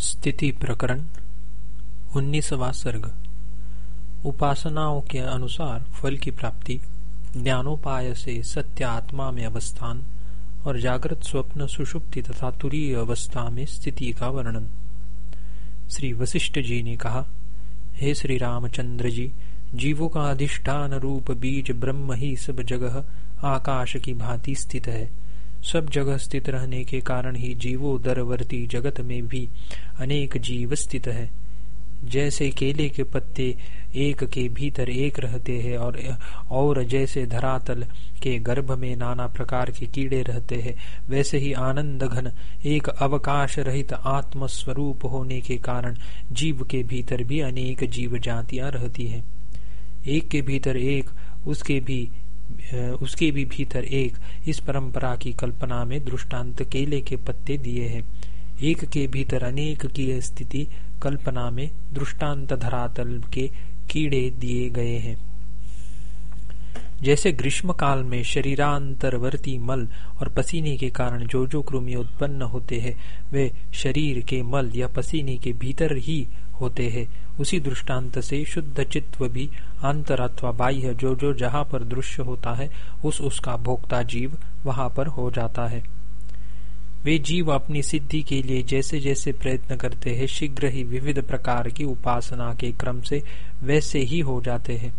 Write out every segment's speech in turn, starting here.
स्थिति प्रकरण, उन्नीसवा सर्ग। उपासनाओं के अनुसार फल की प्राप्ति, ज्ञानोपाय से सत्य आत्मा में अवस्थान और जागृत स्वप्न सुषुप्ति तथा तुरीय अवस्था में स्थिति का वर्णन। श्री वशिष्ठ जी ने कहा, हे श्री रामचंद्र जी, जीवों का अधिष्ठान रूप बीज ब्रह्म ही सब जगह आकाश की भांति स्थित है। सब जगह स्थित रहने के कारण ही जीवोदरवर्ती जगत में भी अनेक जीव स्थित है। जैसे केले के पत्ते एक के भीतर एक रहते हैं और और जैसे धरातल के गर्भ में नाना प्रकार के कीड़े रहते हैं, वैसे ही आनंद घन एक अवकाश रहित आत्म स्वरूप होने के कारण जीव के भीतर भी अनेक जीव जातियाँ रहती हैं। एक के भीतर एक, उसके भी उसके भी भीतर एक इस परंपरा की कल्पना में दृष्टांत केले के पत्ते दिए हैं। एक के भीतर अनेक की स्थिति कल्पना में दृष्टांत धरातल के कीड़े दिए गए हैं। जैसे ग्रीष्म काल में शरीरांतरवर्ती मल और पसीने के कारण जो जो कृमि उत्पन्न होते हैं, वे शरीर के मल या पसीने के भीतर ही होते हैं। उसी दृष्टांत से शुद्ध चित्व भी अंतर अथवा बाह्य जो जो जहाँ पर दृश्य होता है, उस उसका भोक्ता जीव वहाँ पर हो जाता है। वे जीव अपनी सिद्धि के लिए जैसे जैसे प्रयत्न करते हैं, शीघ्र ही विविध प्रकार की उपासना के क्रम से वैसे ही हो जाते हैं।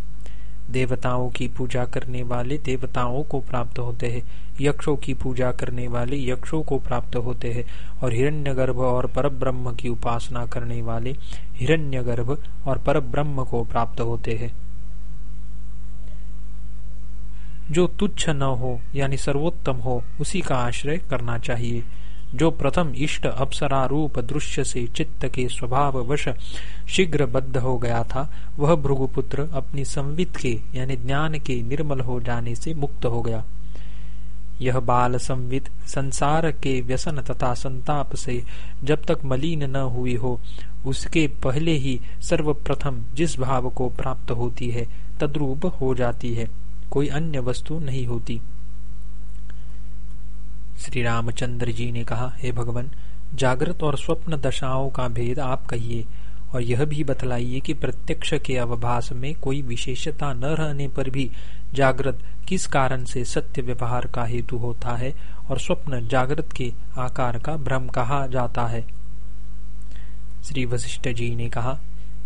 देवताओं की पूजा करने वाले देवताओं को प्राप्त होते हैं। यक्षों की पूजा करने वाले यक्षों को प्राप्त होते हैं। और हिरण्यगर्भ और परब्रह्म की उपासना करने वाले हिरण्यगर्भ और परब्रह्म को प्राप्त होते हैं। जो तुच्छ न हो, यानी सर्वोत्तम हो, उसी का आश्रय करना चाहिए। जो प्रथम इष्ट अप्सरा रूप दृश्य से चित्त के स्वभाव वश शीघ्र बद्ध हो गया था, वह भृगुपुत्र अपनी संवित के, यानी ज्ञान के निर्मल हो जाने से मुक्त हो गया। यह बाल संवित संसार के व्यसन तथा संताप से जब तक मलिन न हुई हो उसके पहले ही सर्वप्रथम जिस भाव को प्राप्त होती है, तद्रूप हो जाती है। कोई अन्य वस्तु नहीं होती। श्री रामचंद्र जी ने कहा, हे भगवान, जागृत और स्वप्न दशाओं का भेद आप कहिए, और यह भी बतलाइए कि प्रत्यक्ष के अवभास में कोई विशेषता न रहने पर भी जागृत किस कारण से सत्य व्यवहार का हेतु होता है, और स्वप्न जागृत के आकार का भ्रम कहा जाता है। श्री वशिष्ठ जी ने कहा,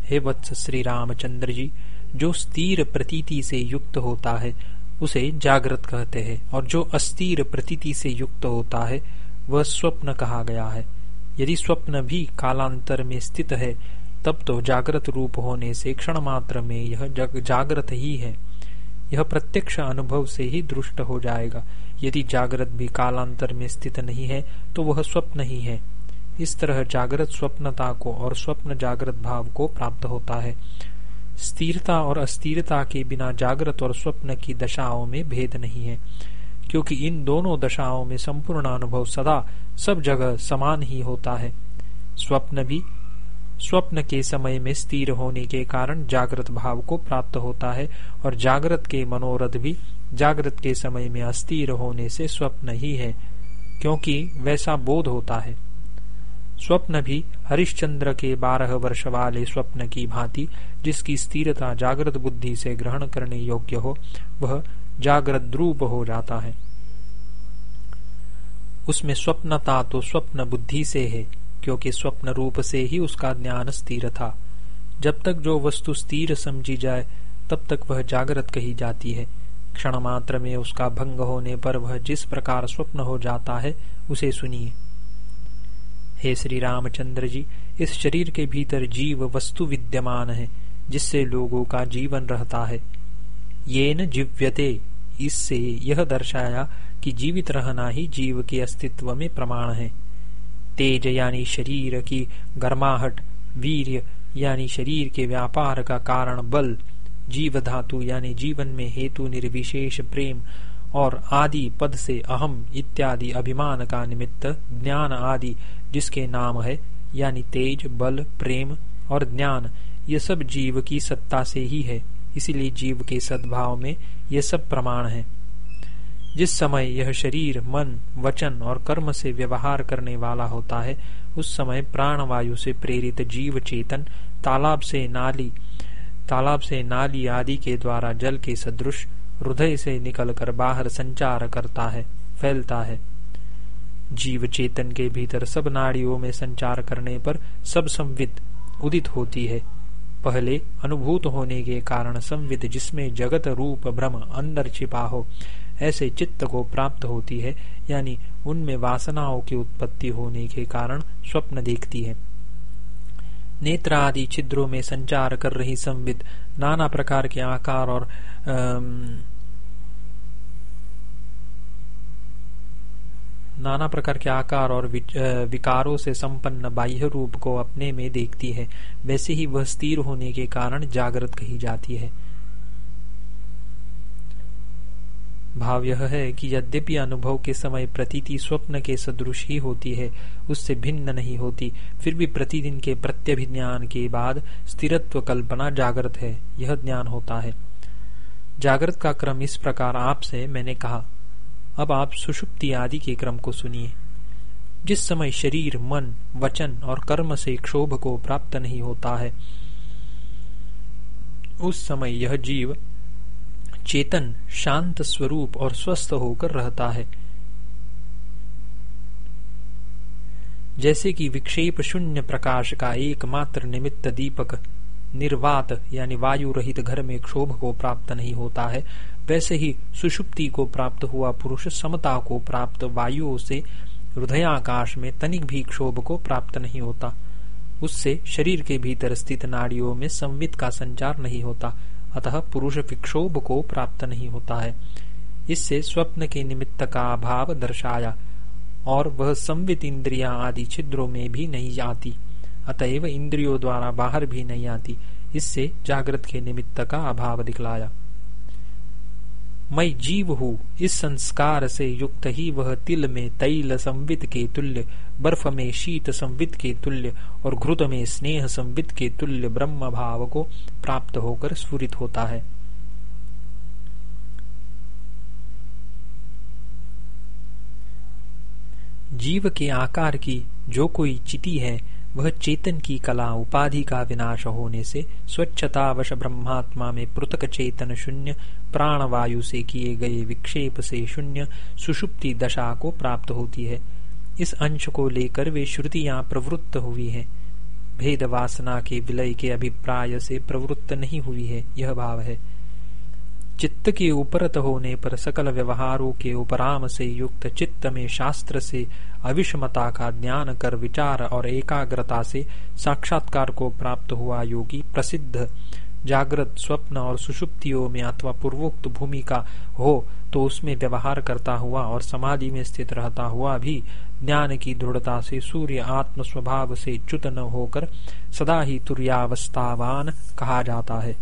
हे वत्स श्री रामचंद्र जी, जो स्थिर प्रतीति से युक्त होता है, उसे जागृत कहते हैं, और जो अस्थिर प्रतीति से युक्त होता है, वह स्वप्न कहा गया है। यदि स्वप्न भी कालांतर में स्थित है, तब तो जागृत रूप होने से क्षण मात्र में यह जागृत ही है। यह प्रत्यक्ष अनुभव से ही दृष्ट हो जाएगा। यदि जागृत भी कालांतर में स्थित नहीं है तो वह स्वप्न ही है। इस तरह जागृत स्वप्नता को और स्वप्न जागृत भाव को प्राप्त होता है। स्थिरता और अस्थिरता के बिना जागृत और स्वप्न की दशाओं में भेद नहीं है, क्योंकि इन दोनों दशाओं में संपूर्ण अनुभव सदा सब जगह समान ही होता है। स्वप्न भी स्वप्न के समय में स्थिर होने के कारण जागृत भाव को प्राप्त होता है और जागृत के मनोरथ भी जागृत के समय में अस्थिर होने से स्वप्न ही है, क्योंकि वैसा बोध होता है। स्वप्न भी हरिश्चंद्र के बारह वर्ष वाले स्वप्न की भांति, जिसकी स्थिरता जागृत बुद्धि से ग्रहण करने योग्य हो, वह जागृत द्रूप हो जाता है। उसमें स्वप्नता तो स्वप्न बुद्धि से है, क्योंकि स्वप्न रूप से ही उसका ज्ञान स्थिर था। जब तक जो वस्तु स्थिर समझी जाए, तब तक वह जागृत कही जाती है। क्षण मात्र में उसका भंग होने पर वह जिस प्रकार स्वप्न हो जाता है, उसे सुनिए। हे श्री रामचंद्र जी, इस शरीर के भीतर जीव वस्तु विद्यमान है, जिससे लोगों का जीवन रहता है। ये न जीव्यते, इससे यह दर्शाया कि जीवित रहना ही जीव के अस्तित्व में प्रमाण है। तेज यानी शरीर की गर्माहट वीर यानी शरीर के व्यापार का कारण बल जीव धातु यानी जीवन में हेतु निर्विशेष प्रेम और आदि पद से अहम इत्यादि अभिमान का निमित्त ज्ञान आदि, जिसके नाम है, यानी तेज, बल, प्रेम और ज्ञान, ये सब जीव की सत्ता से ही है। इसीलिए जीव के सद्भाव में ये सब प्रमाण है। जिस समय यह शरीर, मन, वचन और कर्म से व्यवहार करने वाला होता है, उस समय प्राण वायु से प्रेरित जीव चेतन, तालाब से नाली, तालाब से नाली आदि के द्वारा जल के सदृश हृदय से निकलकर बाहर संचार करता है, फैलता है। जीव चेतन के भीतर सब नाड़ियों में संचार करने पर सब संवित, उदित होती है। पहले अनुभूत होने के कारण संवित, जिसमें जगत रूप भ्रम अंदर छिपा हो, ऐसे चित्त को प्राप्त होती है, यानी उनमें वासनाओं की उत्पत्ति होने के कारण स्वप्न देखती है। नेत्र आदि छिद्रों में संचार कर रही संविद नाना प्रकार के आकार और नाना प्रकार के आकार और विकारों से संपन्न बाह्य रूप को अपने में देखती है। वैसे ही वह स्थिर होने के कारण जागृत कही जाती है। भाव यह है कि यद्यपि अनुभव के समय प्रतीति स्वप्न के सदृश ही होती है, उससे भिन्न नहीं होती, फिर भी प्रतिदिन के प्रत्यभिज्ञान के बाद स्थिरत्व कल्पना जागृत है, यह ज्ञान होता है। जागृत का क्रम इस प्रकार आपसे मैंने कहा, अब आप सुषुप्ति आदि के क्रम को सुनिए। जिस समय शरीर, मन, वचन और कर्म से क्षोभ को प्राप्त नहीं होता है, उस समय यह जीव चेतन, शांत स्वरूप और स्वस्थ होकर रहता है। जैसे कि विक्षेप शून्य प्रकाश का एकमात्र निमित्त दीपक निर्वात यानी वायु रहित घर में क्षोभ को प्राप्त नहीं होता है। वैसे ही सुषुप्ति को प्राप्त हुआ पुरुष समता को प्राप्त वायुओं से हृदयाकाश में तनिक भी क्षोभ को प्राप्त नहीं होता। उससे शरीर के भीतर स्थित नाड़ियों में संवित का संचार नहीं होता, अतः पुरुष विक्षोभ को प्राप्त नहीं होता है। इससे स्वप्न के निमित्त का अभाव दर्शाया और वह संवित इंद्रिया आदि छिद्रों में भी नहीं आती अतएव इंद्रियों द्वारा बाहर भी नहीं आती। इससे जागृत के निमित्त का अभाव दिखलाया। मैं जीव हूँ। इस संस्कार से युक्त ही वह तिल में तैल संवित के तुल्य, बर्फ़ में शीत संवित के तुल्य और घृत में स्नेह संवित के तुल्य ब्रह्म भाव को प्राप्त होकर स्फुरित होता है। जीव के आकार की जो कोई चिति है वह चेतन की कला उपाधि का विनाश होने से स्वच्छतावश ब्रह्मात्मा में पृथक चेतन शून्य, प्राणवायु से किए गए विक्षेप से शून्य, सुषुप्ति दशा को प्राप्त होती है। इस अंश को लेकर वे श्रुतियाँ प्रवृत्त हुई हैं। भेद वासना के विलय के अभिप्राय से प्रवृत्त नहीं हुई है, यह भाव है। चित्त के उपरत होने पर सकल व्यवहारों के उपराम से युक्त चित्त में शास्त्र से अविषमता का ज्ञान कर विचार और एकाग्रता से साक्षात्कार को प्राप्त हुआ योगी प्रसिद्ध। जागृत स्वप्न और सुषुप्तियों में अथवा पूर्वोक्त भूमिका हो तो उसमें व्यवहार करता हुआ और समाधि में स्थित रहता हुआ भी ज्ञान की दृढ़ता से सूर्य आत्म स्वभाव से च्युत न होकर सदा ही तुर्यावस्थावान कहा जाता है।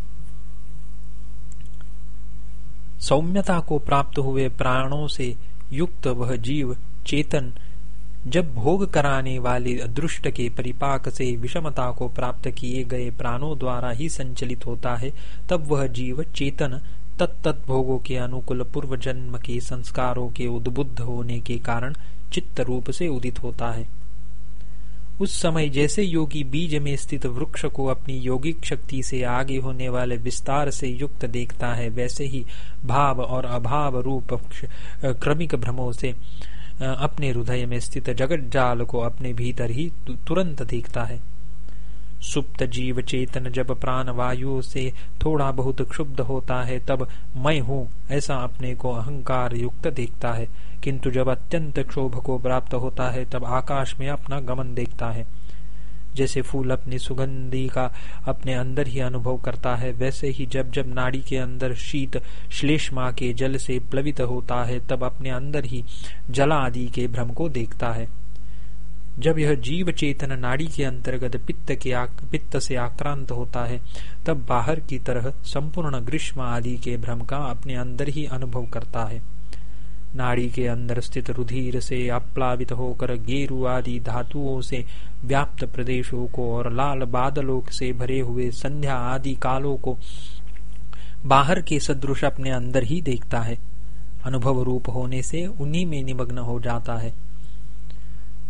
सौम्यता को प्राप्त हुए प्राणों से युक्त वह जीव चेतन जब भोग कराने वाले अदृष्ट के परिपाक से विषमता को प्राप्त किए गए प्राणों द्वारा ही संचलित होता है, तब वह जीव चेतन तत्त भोगों के अनुकूल पूर्व जन्म के संस्कारों के उद्बुद्ध होने के कारण चित्त रूप से उदित होता है। उस समय जैसे योगी बीज में स्थित वृक्ष को अपनी योगिक शक्ति से आगे होने वाले विस्तार से युक्त देखता है, वैसे ही भाव और अभाव रूप क्रमिक भ्रमों से अपने हृदय में स्थित जगत जाल को अपने भीतर ही तुरंत देखता है। सुप्त जीव चेतन जब प्राण वायु से थोड़ा बहुत क्षुब्ध होता है, तब मैं हूँ ऐसा अपने को अहंकार युक्त देखता है। किंतु जब अत्यंत क्षोभ को प्राप्त होता है, तब आकाश में अपना गमन देखता है। जैसे फूल अपनी सुगंधी का अपने अंदर ही अनुभव करता है, वैसे ही जब जब नाड़ी के अंदर शीत श्लेष्मा के जल से प्लवित होता है, तब अपने अंदर ही जला आदि के भ्रम को देखता है। जब यह जीव चेतन नाड़ी के अंतर्गत पित्त के पित्त से आक्रांत होता है, तब बाहर की तरह संपूर्ण ग्रीष्म आदि के भ्रम का अपने अंदर ही अनुभव करता है। नाड़ी के अंदर स्थित रुधिर से अप्लावित होकर गेरु आदि धातुओं से व्याप्त प्रदेशों को और लाल बादलों से भरे हुए संध्या आदि कालों को बाहर के सदृश अपने अंदर ही देखता है। अनुभव रूप होने से उन्हीं में निमग्न हो जाता है।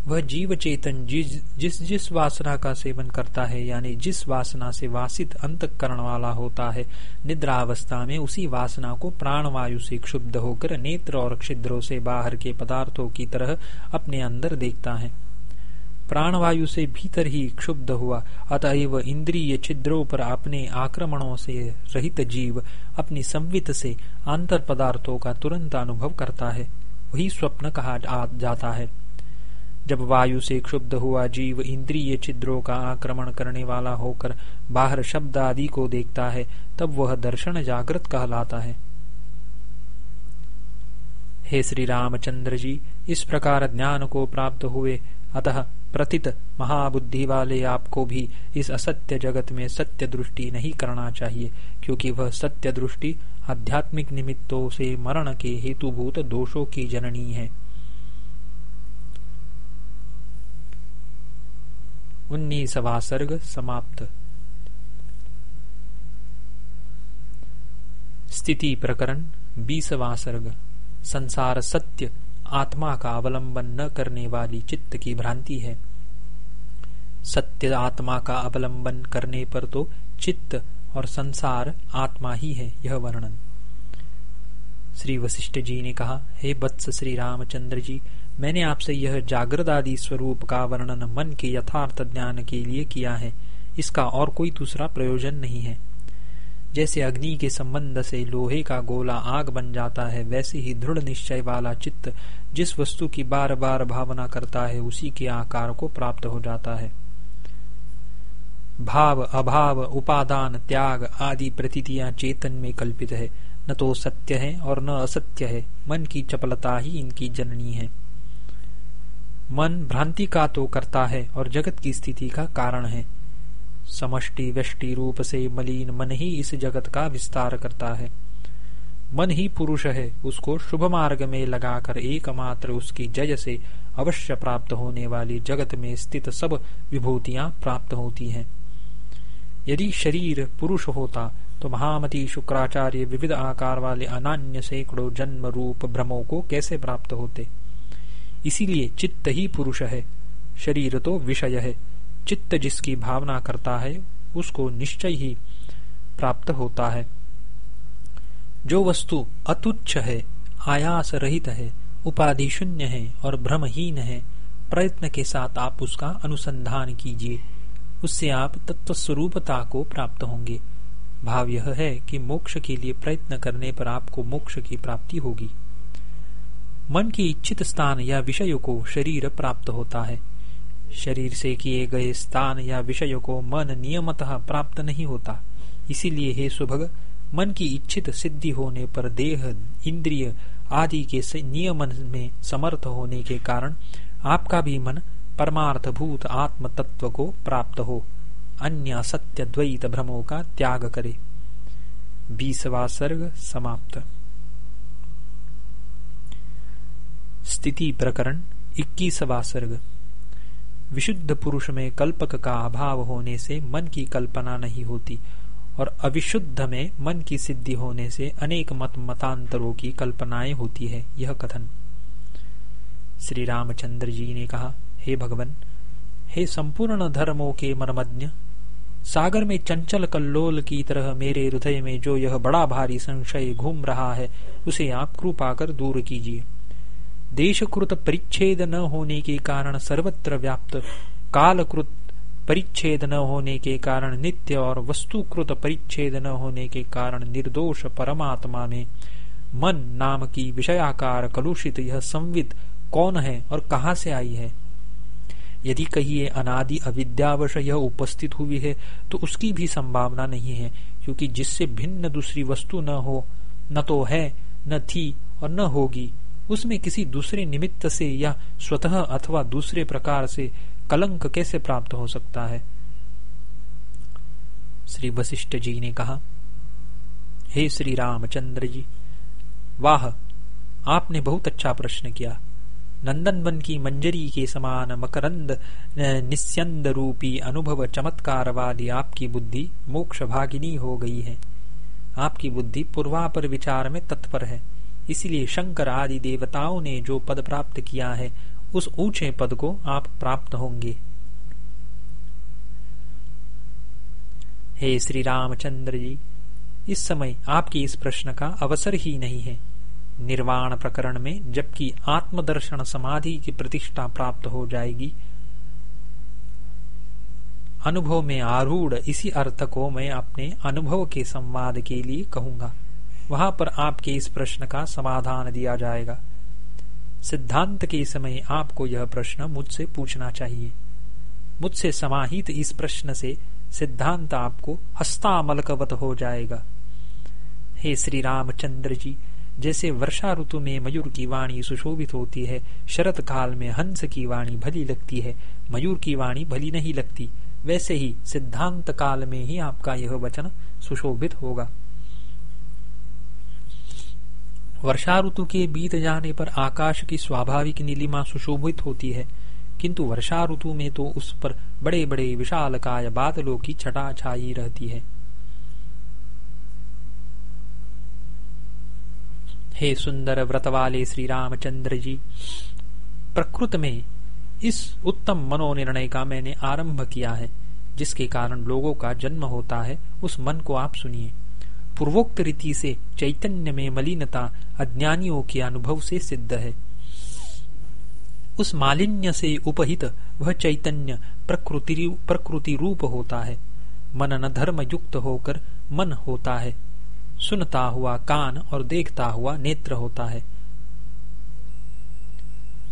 वह जीव चेतन जिस जिस जिस वासना का सेवन करता है, यानी जिस वासना से वासित अंतकरण वाला होता है निद्रा अवस्था में उसी वासना को प्राणवायु से क्षुब्ध होकर नेत्र और छिद्रों से बाहर के पदार्थों की तरह अपने अंदर देखता है। प्राणवायु से भीतर ही क्षुब्ध हुआ, अतएव इंद्रिय छिद्रों पर अपने आक्रमणों से रहित जीव अपनी संवित से अंतर पदार्थों का तुरंत अनुभव करता है। वही स्वप्न कहा जाता है। जब वायु से क्षुब्ध हुआ जीव इंद्रिय छिद्रों का आक्रमण करने वाला होकर बाहर शब्द आदि को देखता है, तब वह दर्शन जागृत कहलाता है। हे श्री रामचंद्र जी, इस प्रकार ज्ञान को प्राप्त हुए, अतः प्रथित महाबुद्धि वाले आपको भी इस असत्य जगत में सत्य दृष्टि नहीं करना चाहिए, क्योंकि वह सत्य दृष्टि आध्यात्मिक निमित्तों से मरण के हेतुभूत दोषों की जननी है। उन्नीसवा सर्ग समाप्त। स्थिति प्रकरण, बीसवा सर्ग। संसार सत्य, आत्मा का अवलंबन न करने वाली चित्त की भ्रांति है। सत्य आत्मा का अवलंबन करने पर तो चित्त और संसार आत्मा ही है, यह वर्णन। श्री वशिष्ठ जी ने कहा, हे बत्स श्री रामचंद्र जी मैंने आपसे यह जागृत आदि स्वरूप का वर्णन मन के यथार्थ ज्ञान के लिए किया है। इसका और कोई दूसरा प्रयोजन नहीं है। जैसे अग्नि के संबंध से लोहे का गोला आग बन जाता है, वैसे ही दृढ़ निश्चय वाला चित्त जिस वस्तु की बार बार भावना करता है, उसी के आकार को प्राप्त हो जाता है। भाव, अभाव, उपादान, त्याग आदि प्रतीतियाँ चेतन में कल्पित है। न तो सत्य है और न असत्य है। मन की चपलता ही इनकी जननी है। मन भ्रांति का तो करता है और जगत की स्थिति का कारण है। समष्टि व्यष्टि रूप से मलिन मन ही इस जगत का विस्तार करता है। मन ही पुरुष है, उसको शुभ मार्ग में लगाकर एकमात्र उसकी जय से अवश्य प्राप्त होने वाली जगत में स्थित सब विभूतियाँ प्राप्त होती हैं। यदि शरीर पुरुष होता तो महामती शुक्राचार्य विविध आकार वाले अनान्य सैकड़ों जन्म रूप भ्रमों को कैसे प्राप्त होते? इसीलिए चित्त ही पुरुष है। शरीर तो विषय है। चित्त जिसकी भावना करता है, उसको निश्चय ही प्राप्त होता है। जो वस्तु अतुच्छ है, आयास रहित है, उपाधि शून्य है और भ्रमहीन है, प्रयत्न के साथ आप उसका अनुसंधान कीजिए। उससे आप तत्व स्वरूपता को प्राप्त होंगे। भाव यह है कि मोक्ष के लिए प्रयत्न करने पर आपको मोक्ष की प्राप्ति होगी। मन की इच्छित स्थान या विषय को शरीर प्राप्त होता है। शरीर से किए गए स्थान या विषय को मन नियमतः प्राप्त नहीं होता। इसीलिए हे सुभग, मन की इच्छित सिद्धि होने पर देह, इंद्रिय आदि के नियमन में समर्थ होने के कारण आपका भी मन परमार्थ भूत आत्म तत्व को प्राप्त हो। अन्य सत्य द्वैत भ्रमों का त्याग करे। बीसवा सर्ग समाप्त। स्थिति प्रकरण इक्कीसवा सर्ग विशुद्ध पुरुष में कल्पक का अभाव होने से मन की कल्पना नहीं होती, और अविशुद्ध में मन की सिद्धि होने से अनेक मत मतांतरों की कल्पनाएँ होती है, यह कथन। श्री रामचंद्र जी ने कहा, हे भगवान, हे संपूर्ण धर्मों के मर्मज्ञ, सागर में चंचल कल्लोल की तरह मेरे हृदय में जो यह बड़ा भारी संशय घूम रहा है, उसे आप कृपा कर दूर कीजिए। देशकृत परिच्छेद न होने के कारण सर्वत्र व्याप्त, कालकृत परिच्छेद न होने के कारण नित्य और वस्तुकृत परिच्छेद न होने के कारण निर्दोष परमात्मा में मन नाम की विषयाकार कलुषित यह संवित कौन है और कहाँ से आई है? यदि कहिए अनादि अविद्यावश यह उपस्थित हुई है तो उसकी भी संभावना नहीं है, क्योंकि जिससे भिन्न दूसरी वस्तु न हो, न तो है, न थी और न होगी। उसमें किसी दूसरे निमित्त से या स्वतः अथवा दूसरे प्रकार से कलंक कैसे प्राप्त हो सकता है? श्री वशिष्ठ जी ने कहा, हे श्री रामचंद्र जी, वाह, आपने बहुत अच्छा प्रश्न किया। नंदन वन की मंजरी के समान मकरंद निस्यंद रूपी अनुभव चमत्कार वाली आपकी बुद्धि मोक्ष भागिनी हो गई है। आपकी बुद्धि पूर्वापर विचार में तत्पर है। इसलिए शंकर आदि देवताओं ने जो पद प्राप्त किया है, उस ऊँचे पद को आप प्राप्त होंगे। हे श्री रामचंद्र जी, इस समय आपके इस प्रश्न का अवसर ही नहीं है। निर्वाण प्रकरण में जबकि आत्मदर्शन समाधि की प्रतिष्ठा प्राप्त हो जाएगी। अनुभव में आरूढ़, इसी अर्थ को मैं अपने अनुभव के संवाद के लिए कहूँगा। वहाँ पर आपके इस प्रश्न का समाधान दिया जाएगा। सिद्धांत के समय आपको यह प्रश्न मुझसे पूछना चाहिए। मुझसे समाहित इस प्रश्न से सिद्धांत आपको हस्तामलकवत हो जाएगा। हे श्री रामचंद्र जी, जैसे वर्षा ऋतु में मयूर की वाणी सुशोभित होती है, शरत काल में हंस की वाणी भली लगती है, मयूर की वाणी भली नहीं लगती, वैसे ही सिद्धांत काल में ही आपका यह वचन सुशोभित होगा। वर्षा ऋतु के बीत जाने पर आकाश की स्वाभाविक नीलिमा सुशोभित होती है। किंतु वर्षा ऋतु में तो उस पर बड़े बड़े विशाल काय बादलों की छटा छाई रहती है। हे सुंदर व्रत वाले श्री रामचंद्र जी, प्रकृत में इस उत्तम मनोनिर्णय का मैंने आरंभ किया है, जिसके कारण लोगों का जन्म होता है, उस मन को आप सुनिए। पूर्वोक्त रीति से चैतन्य में मलिनता अज्ञानियों के अनुभव से सिद्ध है। उस मालिन्य से उपहित वह चैतन्य प्रकृति रूप होता है। मनन धर्म युक्त होकर मन होता है। सुनता हुआ कान और देखता हुआ नेत्र होता है।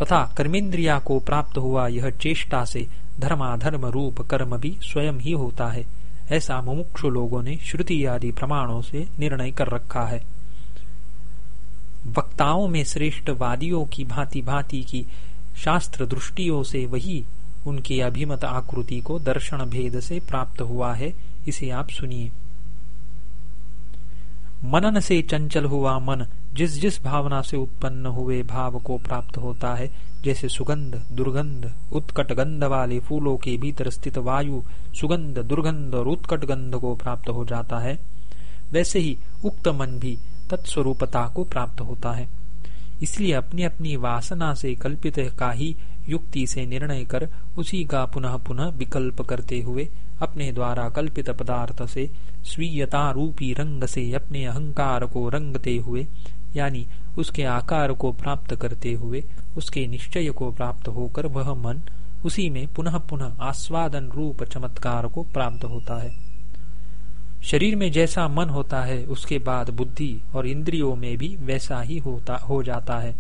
तथा कर्मेंद्रिया को प्राप्त हुआ यह चेष्टा से धर्माधर्म रूप कर्म भी स्वयं ही होता है। ऐसा मुमुक्षु लोगों ने श्रुति आदि प्रमाणों से निर्णय कर रखा है। वक्ताओं में श्रेष्ठ वादियों की भांति भांति की शास्त्र दृष्टियों से वही उनकी अभिमत आकृति को दर्शन भेद से प्राप्त हुआ है, इसे आप सुनिए। मनन से चंचल हुआ मन जिस जिस भावना से उत्पन्न हुए भाव को प्राप्त होता है, जैसे सुगंध, दुर्गंध, उत्कट गंध वाले फूलों के भीतर स्थित वायु, सुगंध, दुर्गंध और उत्कट गंध को प्राप्त हो जाता है, वैसे ही उक्त मन भी तत्स्वरूपता को प्राप्त होता है। इसलिए अपनी अपनी वासना से कल्पित का ही युक्ति से निर्णय कर उसी का पुनः पुनः विकल्प करते हुए अपने द्वारा कल्पित पदार्थ से स्वीयता रूपी रंग से अपने अहंकार को रंगते हुए यानी उसके आकार को प्राप्त करते हुए, उसके निश्चय को प्राप्त होकर वह मन उसी में पुनः पुनः आस्वादन रूप चमत्कार को प्राप्त होता है। शरीर में जैसा मन होता है, उसके बाद बुद्धि और इंद्रियों में भी वैसा ही होता, हो जाता है।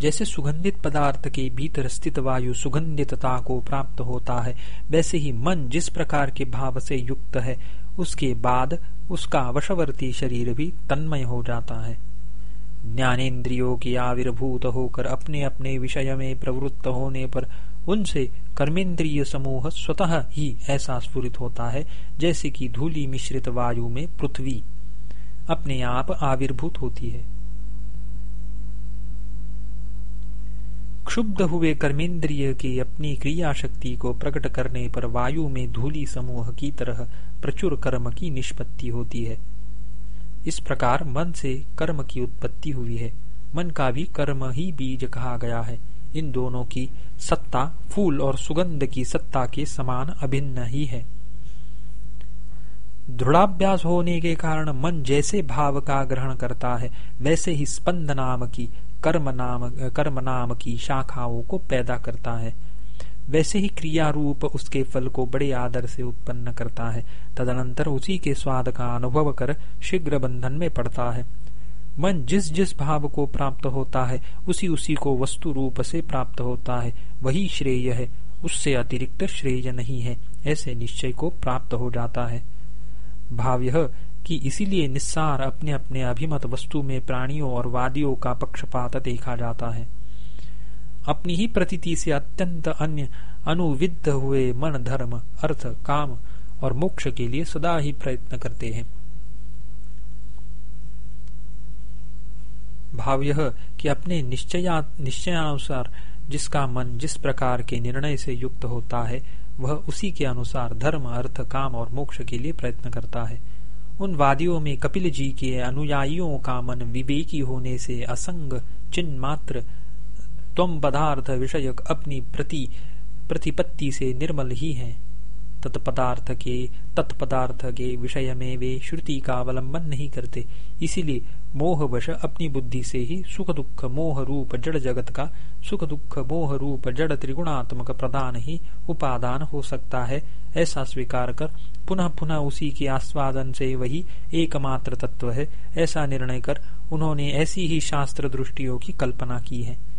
जैसे सुगंधित पदार्थ के भीतर स्थित वायु सुगंधितता को प्राप्त होता है, वैसे ही मन जिस प्रकार के भाव से युक्त है, उसके बाद उसका वशवर्ती शरीर भी तन्मय हो जाता है। ज्ञानेन्द्रियों की आविर्भूत होकर अपने अपने विषय में प्रवृत्त होने पर उनसे कर्मेंद्रिय समूह स्वतः ही ऐसा स्फुरित होता है, जैसे कि धूली मिश्रित वायु में पृथ्वी। अपने आप आविर्भूत होती है। क्षुब्ध हुए कर्मेंद्रिय की अपनी क्रिया शक्ति को प्रकट करने पर वायु में धूली समूह की तरह प्रचुर कर्म की निष्पत्ति होती है। इस प्रकार मन से कर्म की उत्पत्ति हुई है। मन का भी कर्म ही बीज कहा गया है। इन दोनों की सत्ता फूल और सुगंध की सत्ता के समान अभिन्न ही है। दृढ़ाभ्यास होने के कारण मन जैसे भाव का ग्रहण करता है, वैसे ही स्पंद नाम की, कर्म नाम कर्म नाम की शाखाओं को पैदा करता है। वैसे ही क्रिया रूप उसके फल को बड़े आदर से उत्पन्न करता है। तदनंतर उसी के स्वाद का अनुभव कर शीघ्र बंधन में पड़ता है। मन जिस जिस भाव को प्राप्त होता है, उसी उसी को वस्तु रूप से प्राप्त होता है। वही श्रेय है, उससे अतिरिक्त श्रेय नहीं है, ऐसे निश्चय को प्राप्त हो जाता है। भाव यह कि इसीलिए निस्सार अपने अपने अभिमत वस्तु में प्राणियों और वादियों का पक्षपात देखा जाता है। अपनी ही प्रतीति से अत्यंत अन्य अनुविद्ध हुए मन धर्म, अर्थ, काम और मोक्ष के लिए सदा ही प्रयत्न करते हैं। भाव यह कि अपने निश्चयानुसार जिसका मन जिस प्रकार के निर्णय से युक्त होता है, वह उसी के अनुसार धर्म, अर्थ, काम और मोक्ष के लिए प्रयत्न करता है। उन वादियों में कपिल जी के अनुयायियों का मन विवेकी होने से असंग चिन्ह मात्र त्वम पदार्थ विषयक अपनी प्रति, प्रतिपत्ति से निर्मल ही है। तत्पदार्थ के तत्पदार्थ के विषय में वे श्रुति का अवलंबन नहीं करते। इसीलिए मोहवश अपनी बुद्धि से ही सुख दुख मोह रूप जड़ जगत का सुख दुख मोह रूप जड़ त्रिगुणात्मक प्रदान ही उपादान हो सकता है। ऐसा स्वीकार कर पुनः पुनः उसी के आस्वादन से वही एकमात्र तत्व है। ऐसा निर्णय कर उन्होंने ऐसी ही शास्त्र दृष्टियों की कल्पना की है।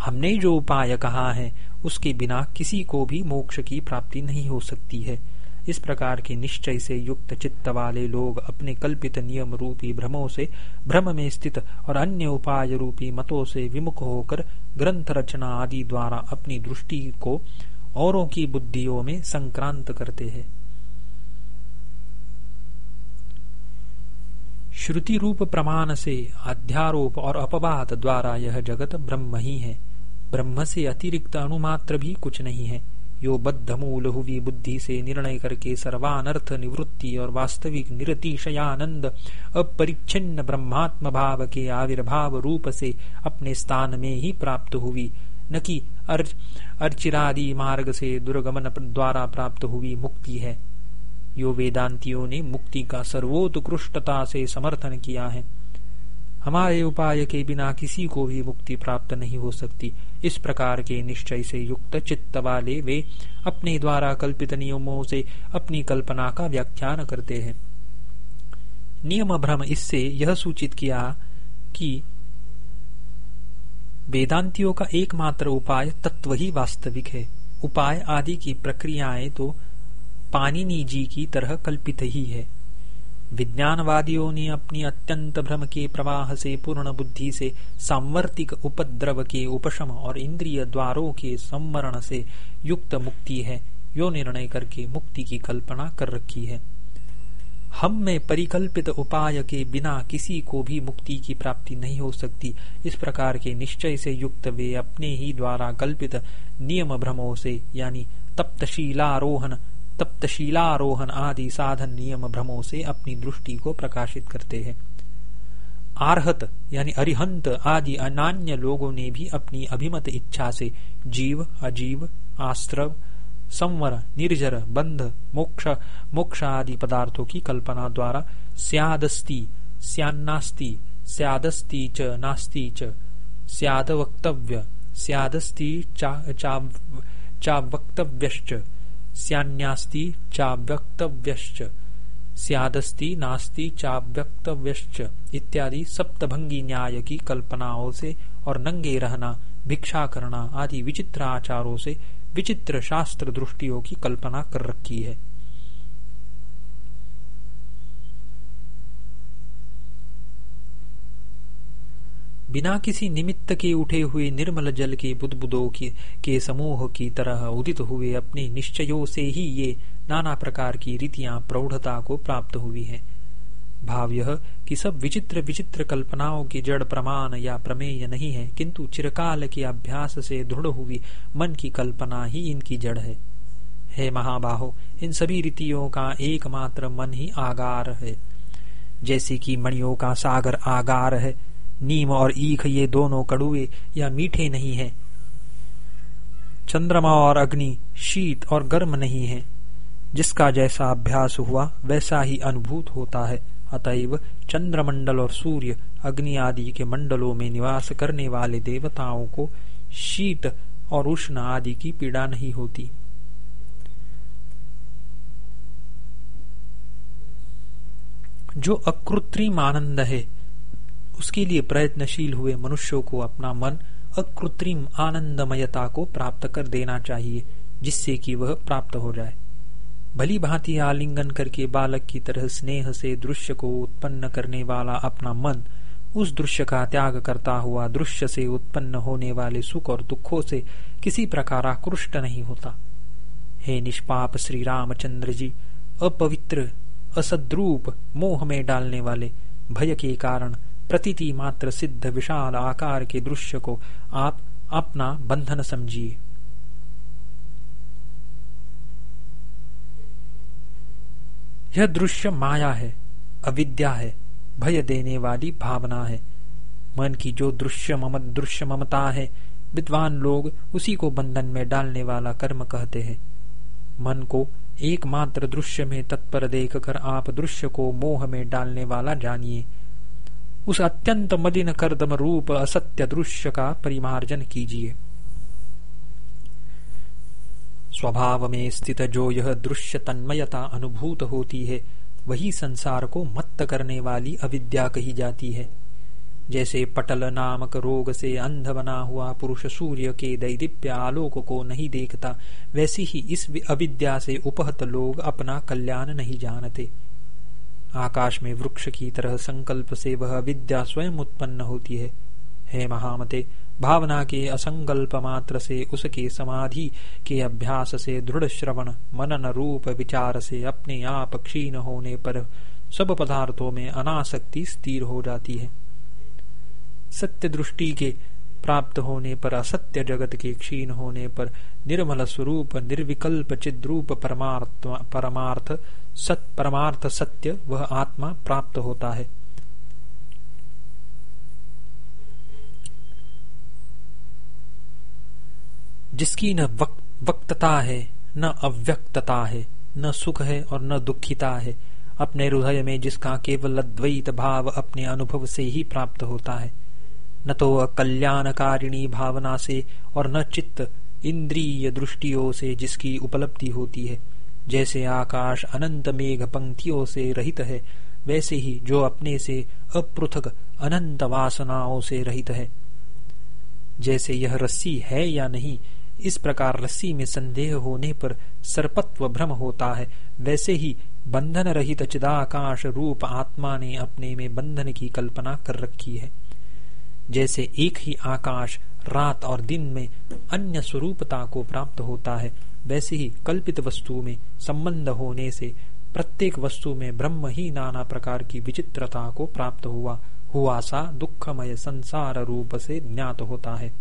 हमने जो उपाय कहा है, उसके बिना किसी को भी मोक्ष की प्राप्ति नहीं हो सकती है। इस प्रकार के निश्चय से युक्त चित्त वाले लोग अपने कल्पित नियम रूपी भ्रमों से, भ्रम में स्थित और अन्य उपाय रूपी मतों से विमुख होकर ग्रंथ रचना आदि द्वारा अपनी दृष्टि को औरों की बुद्धियों में संक्रांत करते हैं। श्रुति रूप प्रमाण से अध्यारोप और अपवाद द्वारा यह जगत ब्रह्म ही है। ब्रह्म से अतिरिक्त अणुमात्र भी कुछ नहीं है। यो बद्ध मूल हुई बुद्धि से निर्णय करके सर्वानर्थ निवृत्ति और वास्तविक निरतिशयानंद अपरिच्छिन्न ब्रह्मात्म भाव के आविर्भाव रूप से अपने स्थान में ही प्राप्त हुई। न कि अर्च, अर्चिरादि मार्ग से दुर्गमन द्वारा प्राप्त हुई मुक्ति है। यो वेदांतियों ने मुक्ति का सर्वोत्कृष्टता से समर्थन किया है। हमारे उपाय के बिना किसी को भी मुक्ति प्राप्त नहीं हो सकती। इस प्रकार के निश्चय से युक्त चित्त वाले वे अपने द्वारा कल्पित नियमों से अपनी कल्पना का व्याख्यान करते हैं। नियम भ्रम, इससे यह सूचित किया कि वेदांतियों का एकमात्र उपाय तत्व ही वास्तविक है। उपाय आदि की प्रक्रियाएँ तो पानी जी की तरह कल्पित ही है। विज्ञानवादियों ने अपनी अत्यंत भ्रम के प्रवाह से, पूर्ण बुद्धि से सांवर्तिक उपद्रव के उपशम और इंद्रिय द्वारों के संवरण से युक्त मुक्ति है। यो निर्णय करके मुक्ति की कल्पना कर रखी है। हम में परिकल्पित उपाय के बिना किसी को भी मुक्ति की प्राप्ति नहीं हो सकती। इस प्रकार के निश्चय से युक्त वे अपने ही द्वारा कल्पित नियम भ्रमों से, यानी तप्तशीलारोहण तप्तशीलारोहण आदि साधन नियम भ्रमों से अपनी दृष्टि को प्रकाशित करते हैं। आरहत यानी अरिहंत आदि अनान्य लोगों ने भी अपनी अभिमत इच्छा से जीव अजीव आश्रव संवर निर्जर बंध मोक्ष मोक्ष आदि पदार्थों की कल्पना द्वारा स्यादस्ति स्यान्नास्ति स्यादस्ति च नास्ति च स्याद वक्तव्य स्यादस्ति चा, चा, वक्तव्यश्च स्यान्यास्ति चाव्यक्तव्यश्च। स्यादस्ति नास्ति चाव्यक्तव्यश्च। इत्यादि सप्तभंगी न्याय की कल्पनाओं से और नंगे रहना, भिक्षा करना आदि विचित्र आचारों से विचित्र शास्त्र दृष्टियों की कल्पना कर रखी है। बिना किसी निमित्त के उठे हुए निर्मल जल के बुदबुदों के, के समूह की तरह उदित हुए अपने निश्चयों से ही ये नाना प्रकार की रीतियाँ प्रौढ़ता को प्राप्त हुई है। भाव यह कि सब विचित्र विचित्र कल्पनाओं की जड़ प्रमाण या प्रमेय नहीं है किंतु चिरकाल के अभ्यास से दृढ़ हुई मन की कल्पना ही इनकी जड़ है। हे महाबाहो इन सभी रीतियों का एकमात्र मन ही आगार है। जैसे कि मणियों का सागर आगार है नीम और ईख ये दोनों कड़ुए या मीठे नहीं है। चंद्रमा और अग्नि शीत और गर्म नहीं है। जिसका जैसा अभ्यास हुआ, वैसा ही अनुभूत होता है। अतएव चंद्रमंडल और सूर्य अग्नि आदि के मंडलों में निवास करने वाले देवताओं को शीत और उष्ण आदि की पीड़ा नहीं होती। जो अकृत्रिम आनंद है उसके लिए प्रयत्नशील हुए मनुष्यों को अपना मन अकृत्रिम आनंदमयता को प्राप्त कर देना चाहिए, जिससे कि वह प्राप्त हो जाए। भली भांति आलिंगन करके बालक की तरह स्नेह से दृश्य को उत्पन्न करने वाला अपना मन उस दृश्य का त्याग करता हुआ दृश्य से उत्पन्न होने वाले सुख और दुखों से किसी प्रकार आकृष्ट नहीं होता। हे निष्पाप श्री रामचंद्र जी, अपवित्र, असद्रूप मोह में डालने वाले भय के कारण प्रतीति मात्र सिद्ध विशाल आकार के दृश्य को आप अपना बंधन समझिए। यह दृश्य माया है, अविद्या है, भय देने वाली भावना है। मन की जो दृश्य दृश्य ममता है, विद्वान लोग उसी को बंधन में डालने वाला कर्म कहते हैं। मन को एकमात्र दृश्य में तत्पर देखकर आप दृश्य को मोह में डालने वाला जानिए। उस अत्यंत मदिन कर्दम रूप असत्य दृश्य का परिमार्जन कीजिए। स्वभाव में स्थित जो यह दृश्य तन्मयता अनुभूत होती है, वही संसार को मत्त करने वाली अविद्या कही जाती है। जैसे पटल नामक रोग से अंध बना हुआ पुरुष सूर्य के दैदिप्य आलोक को नहीं देखता, वैसी ही इस अविद्या से उपहत लोग अपना कल्याण नहीं जानते। आकाश में वृक्ष की तरह संकल्प से वह विद्या स्वयं उत्पन्न होती है। हे महामते, भावना के असंकल्प मात्र से उसके समाधि के अभ्यास से दृढ़ श्रवण, मनन रूप विचार से अपने आप क्षीण होने पर सब पदार्थों में अनासक्ति स्थिर हो जाती है। सत्य दृष्टि के प्राप्त होने पर असत्य जगत के क्षीण होने पर निर्मल स्वरूप निर्विकल्प चिद्रूप परमार्थ सत परमार्थ सत्य वह आत्मा प्राप्त होता है। जिसकी न वक, वक्तता है न अव्यक्तता है न सुख है और न दुखिता है अपने हृदय में जिसका केवल अद्वैत भाव अपने अनुभव से ही प्राप्त होता है। न तो कल्याणकारिणी भावना से और न चित्त इंद्रिय दृष्टियों से जिसकी उपलब्धि होती है। जैसे आकाश अनंत मेघ पंक्तियों से रहित है, वैसे ही जो अपने से अपृथक अनंत वासनाओं से रहित है। जैसे यह रस्सी है या नहीं, इस प्रकार रस्सी में संदेह होने पर सर्पत्व भ्रम होता है। वैसे ही बंधन रहित चिदाकाश रूप आत्मा ने अपने में बंधन की कल्पना कर रखी है। जैसे एक ही आकाश रात और दिन में अन्य स्वरूपता को प्राप्त होता है, वैसे ही कल्पित वस्तु में संबंध होने से प्रत्येक वस्तु में ब्रह्म ही नाना प्रकार की विचित्रता को प्राप्त हुआ हुआ सा दुखमय संसार रूप से ज्ञात होता है।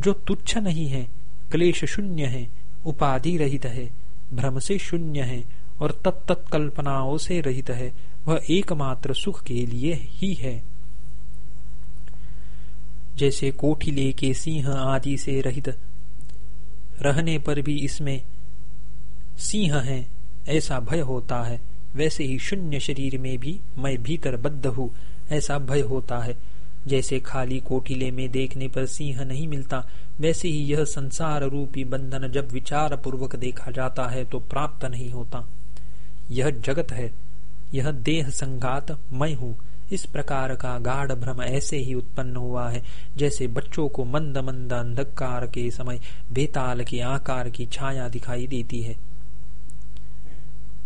जो तुच्छ नहीं है, क्लेश शून्य है, उपाधि रहित है, भ्रम से शून्य है और तत्त कल्पनाओं से रहित है, वह एकमात्र सुख के लिए ही है। जैसे कोठिले के सिंह आदि से रहित। रहने पर भी इसमें सिंह है, ऐसा भय होता है। वैसे ही शून्य शरीर में भी मैं भीतर बद्ध हूँ, ऐसा भय होता है। जैसे खाली कोटिले में देखने पर सिंह नहीं मिलता, वैसे ही यह संसार रूपी बंधन जब विचार पूर्वक देखा जाता है तो प्राप्त नहीं होता। यह जगत है, यह देह संघात मैं हूँ। इस प्रकार का गाढ़ भ्रम ऐसे ही उत्पन्न हुआ है, जैसे बच्चों को मंद मंद अंधकार के समय बेताल के आकार की छाया दिखाई देती है।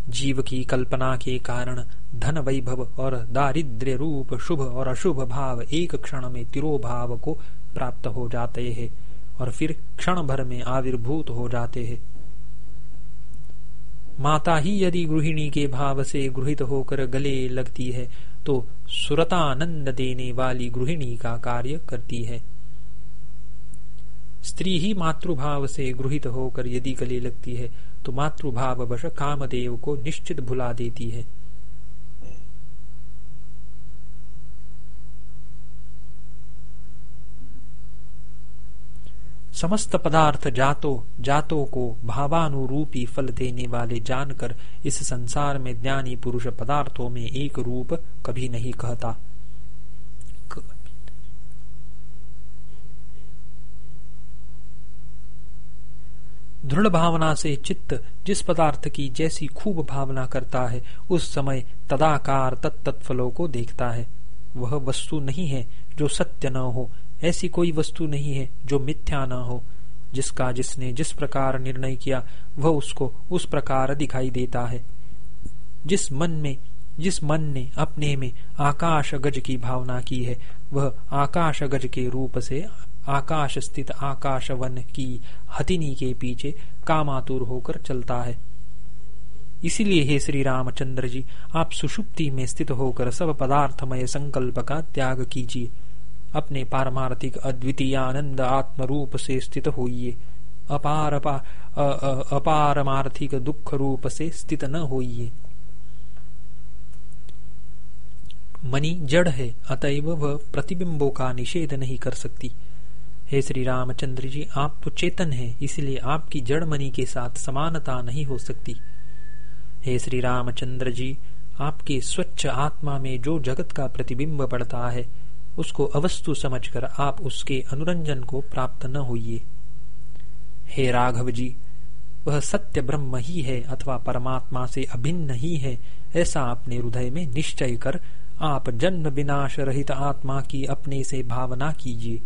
जीव की कल्पना के कारण धन वैभव और दारिद्र्य रूप शुभ और अशुभ भाव एक क्षण में तिरोभाव को प्राप्त हो जाते हैं और फिर क्षण भर में आविर्भूत हो जाते हैं। माता ही यदि गृहिणी के भाव से गृहित होकर गले लगती है तो सुरतानंद देने वाली गृहिणी का कार्य करती है। स्त्री ही मातृभाव से गृहित होकर यदि गले लगती है तो मातृभाव वश कामदेव को निश्चित भुला देती है। समस्त पदार्थ जातो, जातों को भावानुरूपी फल देने वाले जानकर इस संसार में ज्ञानी पुरुष पदार्थों में एक रूप कभी नहीं कहता। दृढ़ भावना से चित्त जिस पदार्थ की जैसी खूब भावना करता है, उस समय तदाकार तत्तत्फलों को देखता है। वह वस्तु नहीं है जो सत्य न हो ऐसी कोई वस्तु नहीं है जो मिथ्या न हो। जिसका जिसने जिस प्रकार निर्णय किया, वह उसको उस प्रकार दिखाई देता है। जिस मन में, जिस मन ने अपने में आकाश गज की भावना की है, वह आकाश गज के रूप से आकाश स्थित आकाश वन की हथिनी के पीछे कामातुर होकर चलता है। इसीलिए हे श्री रामचंद्र जी, आप सुषुप्ति में स्थित होकर सब पदार्थमय संकल्प का त्याग कीजिए। अपने पारमार्थिक अद्वितीय आनंद आत्म रूप से स्थित होइए। अपार अपारमार्थिक दुख रूप से स्थित न होइए। मनी जड़ है, अतएव वह प्रतिबिंबों का निषेध नहीं कर सकती। हे श्री रामचंद्र जी, आप तो चेतन हैं, इसलिए आपकी जड़ मनी के साथ समानता नहीं हो सकती। हे श्री रामचंद्र जी, आपके स्वच्छ आत्मा में जो जगत का प्रतिबिंब पड़ता है उसको अवस्तु समझकर आप उसके अनुरंजन को प्राप्त न होइए। हे राघव जी, वह सत्य ब्रह्म ही है अथवा परमात्मा से अभिन्न ही है, ऐसा अपने हृदय में निश्चय कर आप जन्म विनाश रहित आत्मा की अपने से भावना कीजिए।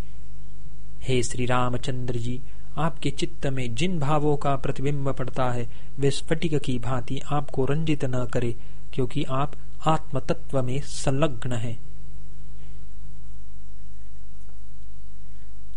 हे श्री रामचंद्र जी, आपके चित्त में जिन भावों का प्रतिबिंब पड़ता है, वे स्फटिक की भांति आपको रंजित न करे, क्योंकि आप आत्म तत्व में संलग्न हैं।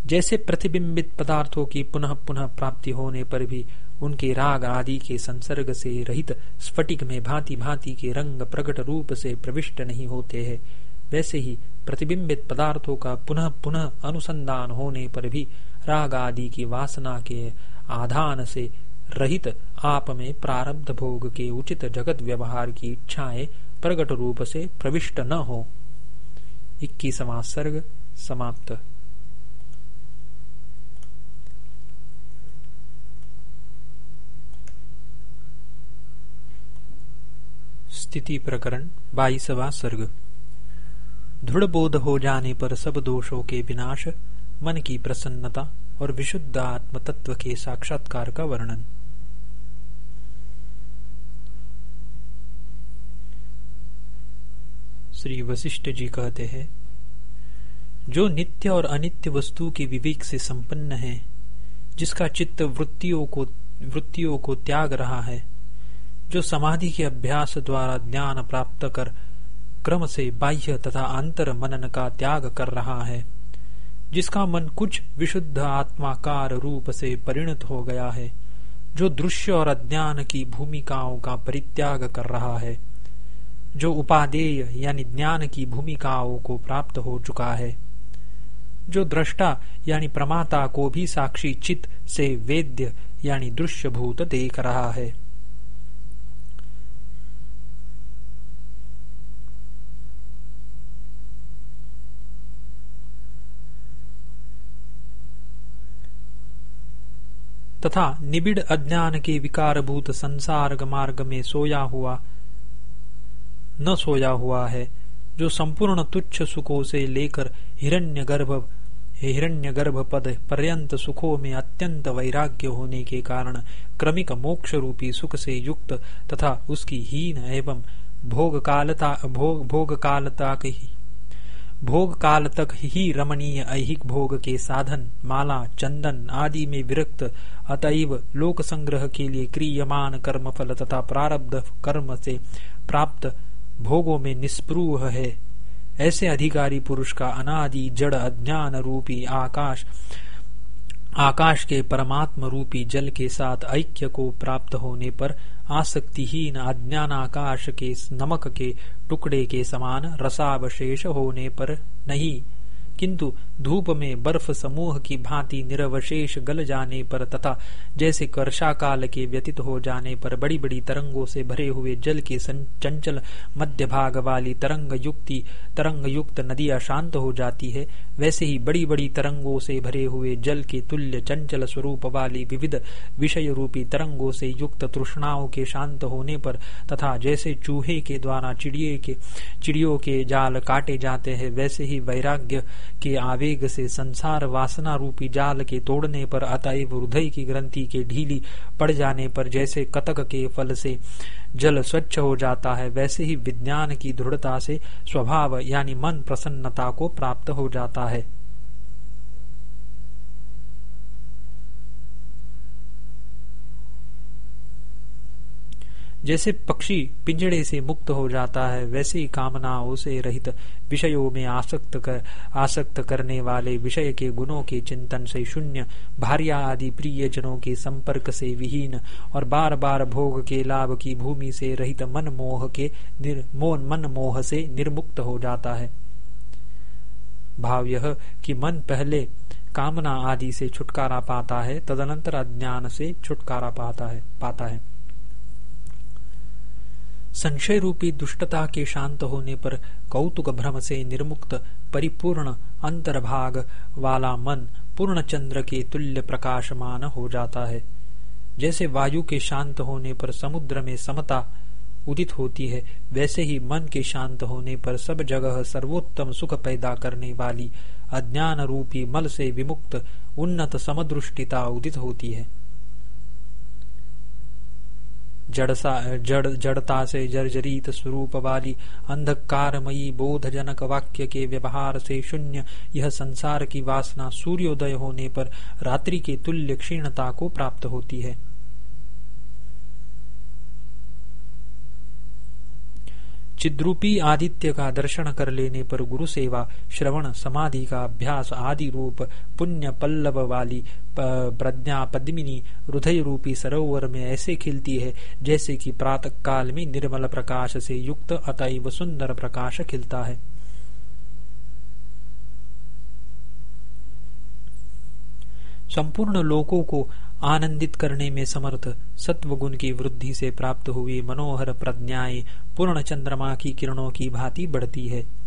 जैसे प्रतिबिंबित पदार्थों की पुनः पुनः प्राप्ति होने पर भी उनके राग आदि के संसर्ग से रहित स्फटिक में भांति भांति के रंग प्रकट रूप से प्रविष्ट नहीं होते हैं। वैसे ही प्रतिबिंबित पदार्थों का पुनः पुनः अनुसंधान होने पर भी राग आदि की वासना के आधान से रहित आप में प्रारब्ध भोग के उचित जगत व्यवहार की इच्छाएँ प्रकट रूप से प्रविष्ट न हो। इक्कीसवा सर्ग समाप्त। स्थिति प्रकरण, बाईसवा सर्ग। दृढ़ बोध हो जाने पर सब दोषों के विनाश, मन की प्रसन्नता और विशुद्ध आत्म तत्व के साक्षात्कार का वर्णन। श्री वशिष्ठ जी कहते हैं, जो नित्य और अनित्य वस्तु के विवेक से संपन्न है, जिसका चित्त वृत्तियों को वृत्तियों को त्याग रहा है जो समाधि के अभ्यास द्वारा ज्ञान प्राप्त कर क्रम से बाह्य तथा अंतर मनन का त्याग कर रहा है, जिसका मन कुछ विशुद्ध आत्माकार रूप से परिणत हो गया है, जो दृश्य और अज्ञान की भूमिकाओं का परित्याग कर रहा है, जो उपादेय यानी ज्ञान की भूमिकाओं को प्राप्त हो चुका है, जो दृष्टा यानी प्रमाता को भी साक्षी चित से वेद्य यानी दृश्य भूत देख रहा है। तथा निबिड़ अज्ञान के विकारभूत संसार मार्ग में सोया हुआ, न सोया हुआ है, जो संपूर्ण तुच्छ सुखों से लेकर हिरण्य गर्भ हिरण्य गर्भ पद पर्यंत सुखों में अत्यंत वैराग्य होने के कारण क्रमिक मोक्ष रूपी सुख से युक्त तथा उसकी हीन एवं भोग कालता भोग भोग कालता की भोग काल तक ही रमणीय ऐहिक भोग के साधन, माला, चंदन आदि में विरक्त, अतएव लोक संग्रह के लिए क्रियमान कर्म फल तथा प्रारब्ध कर्म से प्राप्त भोगों में निस्पृह है। ऐसे अधिकारी पुरुष का अनादि, जड़ अज्ञान रूपी आकाश आकाश के परमात्म रूपी जल के साथ ऐक्य को प्राप्त होने पर आसक्तिहीन अज्ञान आकाश के नमक के टुकड़े के समान रसावशेष होने पर नहीं। किंतु धूप में बर्फ़ समूह की भांति निरवशेष गल जाने पर तथा जैसे कर्षा काल के व्यतीत हो जाने पर बड़ी बड़ी तरंगों से भरे हुए जल के चंचल मध्य भाग वाली तरंग युक्ति तरंग युक्त नदियाँ शांत हो जाती है, वैसे ही बड़ी बड़ी तरंगों से भरे हुए जल के तुल्य चंचल स्वरूप वाली विविध विषय रूपी तरंगों से युक्त तृष्णाओं के शांत होने पर तथा जैसे चूहे के द्वारा चिड़िए के चिड़ियों के जाल काटे जाते हैं, वैसे ही वैराग्य के आवेग से संसार वासना रूपी जाल के तोड़ने पर अतएव हृदय की ग्रंथि के ढीली पड़ जाने पर जैसे कतक के फल से जल स्वच्छ हो जाता है, वैसे ही विज्ञान की दृढ़ता से स्वभाव यानी मन प्रसन्नता को प्राप्त हो जाता है। जैसे पक्षी पिंजड़े से मुक्त हो जाता है, वैसे ही कामनाओं से रहित विषयों में आसक्त कर, आसक्त करने वाले विषय के गुणों के चिंतन से शून्य, भार्या आदि प्रिय जनों के संपर्क से विहीन और बार बार भोग के लाभ की भूमि से रहित मन मोह के मोन मन मोह से निर्मुक्त हो जाता है। भाव यह कि मन पहले कामना आदि से छुटकारा पाता है, तदनंतर अज्ञान से छुटकारा पाता है पाता है। संशय रूपी दुष्टता के शांत होने पर कौतुक भ्रम से निर्मुक्त परिपूर्ण अंतर्भाग वाला मन पूर्ण चंद्र के तुल्य प्रकाशमान हो जाता है। जैसे वायु के शांत होने पर समुद्र में समता उदित होती है, वैसे ही मन के शांत होने पर सब जगह सर्वोत्तम सुख पैदा करने वाली अज्ञान रूपी मल से विमुक्त उन्नत समदृष्टिता उदित होती है। जड़, जड़ता से जर्जरित स्वरूप वाली अंधकारमयी बोधजनक वाक्य के व्यवहार से शून्य यह संसार की वासना सूर्योदय होने पर रात्रि के तुल्य क्षीणता को प्राप्त होती है। चिद्रूपी आदित्य का दर्शन कर लेने पर गुरु सेवा, श्रवण, समाधि का अभ्यास आदि रूप, पुण्य पल्लव वाली प्रज्ञा पद्मिनी, हृदय रूपी सरोवर में ऐसे खिलती है, जैसे कि प्रातः काल में निर्मल प्रकाश से युक्त अतएव सुंदर प्रकाश खिलता है। संपूर्ण लोकों को आनंदित करने में समर्थ सत्व गुण की वृद्धि से प्राप्त हुई मनोहर प्रज्ञाएँ पूर्ण चंद्रमा की किरणों की भांति बढ़ती है।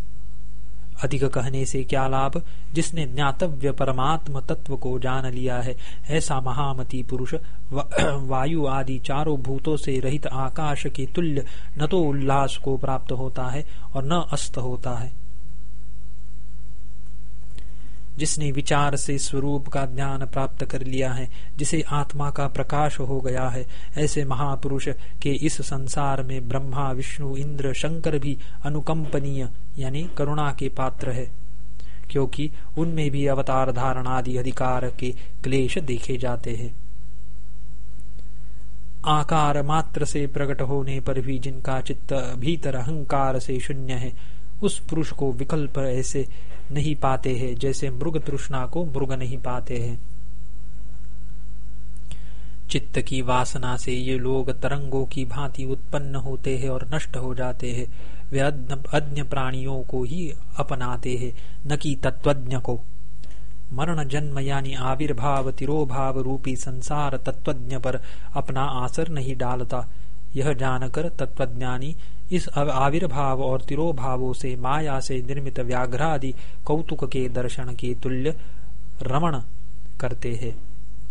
अधिक कहने से क्या लाभ? जिसने ज्ञातव्य परमात्म तत्व को जान लिया है, ऐसा महामती पुरुष वायु आदि चारों भूतों से रहित आकाश के तुल्य न तो उल्लास को प्राप्त होता है और न अस्त होता है। जिसने विचार से स्वरूप का ज्ञान प्राप्त कर लिया है, जिसे आत्मा का प्रकाश हो गया है, ऐसे महापुरुष के इस संसार में ब्रह्मा, विष्णु, इंद्र, शंकर भी अनुकंपनीय, यानी करुणा के पात्र है, क्योंकि उनमें भी अवतार धारण आदि अधिकार के क्लेश देखे जाते हैं। आकार मात्र से प्रकट होने पर भी जिनका चित्त भीतर अहंकार से शून्य है, उस पुरुष को विकल्प ऐसे नहीं पाते हैं। जैसे मृग तृष्णा को मृग नहीं पाते हैं। चित्त की वासना से ये लोग तरंगों की भांति उत्पन्न होते हैं और नष्ट हो जाते हैं। वे अज्ञ प्राणियों को ही अपनाते हैं, न कि तत्वज्ञ को। मरण जन्म यानी आविर्भाव तिरोभाव रूपी संसार तत्वज्ञ पर अपना आसर नहीं डालता। यह जानकर तत्वज्ञानी इस आविर्भाव और तिरोभावों से, माया से निर्मित व्याघ्रादि कौतुक के दर्शन के तुल्य रमण करते हैं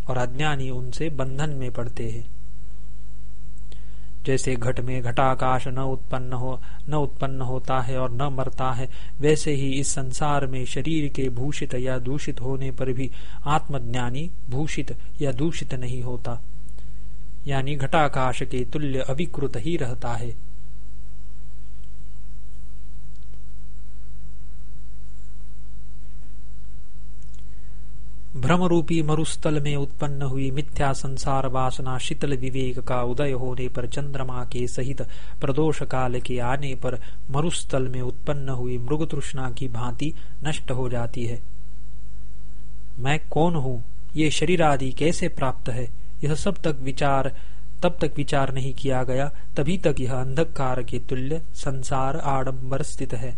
और अज्ञानी उनसे बंधन में पड़ते हैं। जैसे घट में घटाकाश न उत्पन्न हो, न उत्पन्न होता है और न मरता है, वैसे ही इस संसार में शरीर के भूषित या दूषित होने पर भी आत्मज्ञानी भूषित या दूषित नहीं होता। यानी घटाकाश के तुल्य अविकृत ही रहता है। भ्रम रूपी मरुस्थल में उत्पन्न हुई मिथ्या संसार वासना शीतल विवेक का उदय होने पर चंद्रमा के सहित प्रदोष काल के आने पर मरुस्थल में उत्पन्न हुई मृग तृष्णा की भांति नष्ट हो जाती है। मैं कौन हूँ? ये शरीर आदि कैसे प्राप्त है? यह सब तक विचार, तब तक विचार नहीं किया गया, तभी तक यह अंधकार के तुल्य संसार आडंबर स्थित है।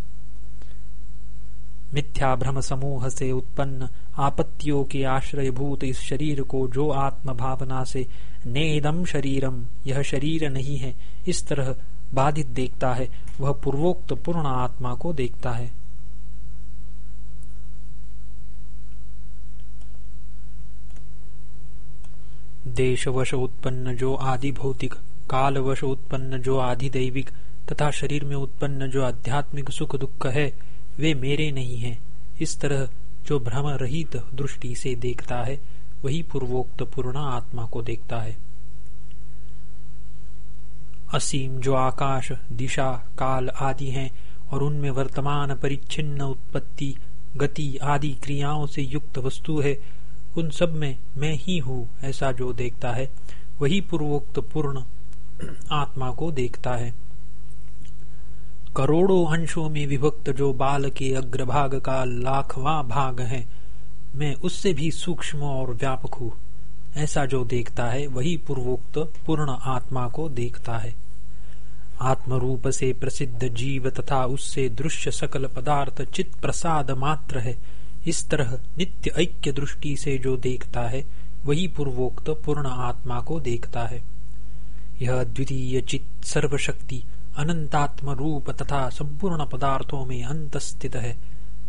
मिथ्या भ्रम समूह से उत्पन्न आपत्तियों के आश्रयभूत इस शरीर को जो आत्म भावना से नेदम शरीरम, यह शरीर नहीं है, इस तरह बाधित देखता है, वह पूर्वोक्त पूर्ण आत्मा को देखता है। देशवश उत्पन्न जो आदि भौतिक, कालवश उत्पन्न जो आदि दैविक, तथा शरीर में उत्पन्न जो आध्यात्मिक सुख दुख है, वे मेरे नहीं हैं। इस तरह जो भ्रम रहित दृष्टि से देखता है, वही पूर्वोक्त पूर्ण आत्मा को देखता है। असीम जो आकाश, दिशा, काल आदि हैं और उनमें वर्तमान परिच्छिन्न उत्पत्ति, गति आदि क्रियाओं से युक्त वस्तु है, उन सब में मैं ही हूँ ऐसा जो देखता है, वही पूर्वोक्त पूर्ण आत्मा को देखता है। करोड़ों अंशों में विभक्त जो बाल के अग्रभाग का लाखवा भाग है, मैं उससे भी सूक्ष्म और व्यापक हूँ। ऐसा जो देखता है, वही पूर्वोक्त पूर्ण आत्मा को देखता है। आत्म रूप से प्रसिद्ध जीव तथा उससे दृश्य सकल पदार्थ चित प्रसाद मात्र है। इस तरह नित्य ऐक्य दृष्टि से जो देखता है, वही पूर्वोक्त पूर्ण आत्मा को देखता है। यह द्वितीय चित सर्वशक्ति अनंतात्म रूप तथा संपूर्ण पदार्थों में अंत स्थित है।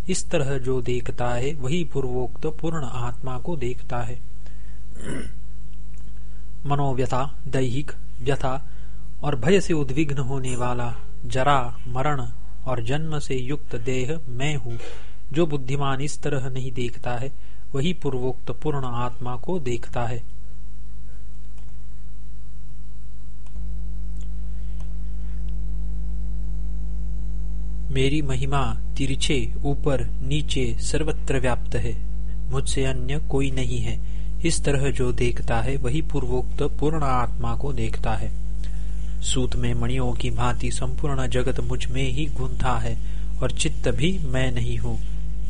इस तरह जो देखता है, वही पूर्वोक्त पूर्ण आत्मा को देखता है। मनोव्यथा, दैहिक व्यथा और भय से उद्विग्न होने वाला जरा, मरण और जन्म से युक्त देह मैं हूँ, जो बुद्धिमान इस तरह नहीं देखता है, वही पूर्वोक्त पूर्ण आत्मा को देखता है। मेरी महिमा तिरछे ऊपर नीचे सर्वत्र व्याप्त है। मुझसे अन्य कोई नहीं है। इस तरह जो देखता है, वही पूर्वोक्त पूर्ण आत्मा को देखता है। सूत में मणियों की भांति संपूर्ण जगत मुझमें ही गुंथा है, और चित्त भी मैं नहीं हूँ।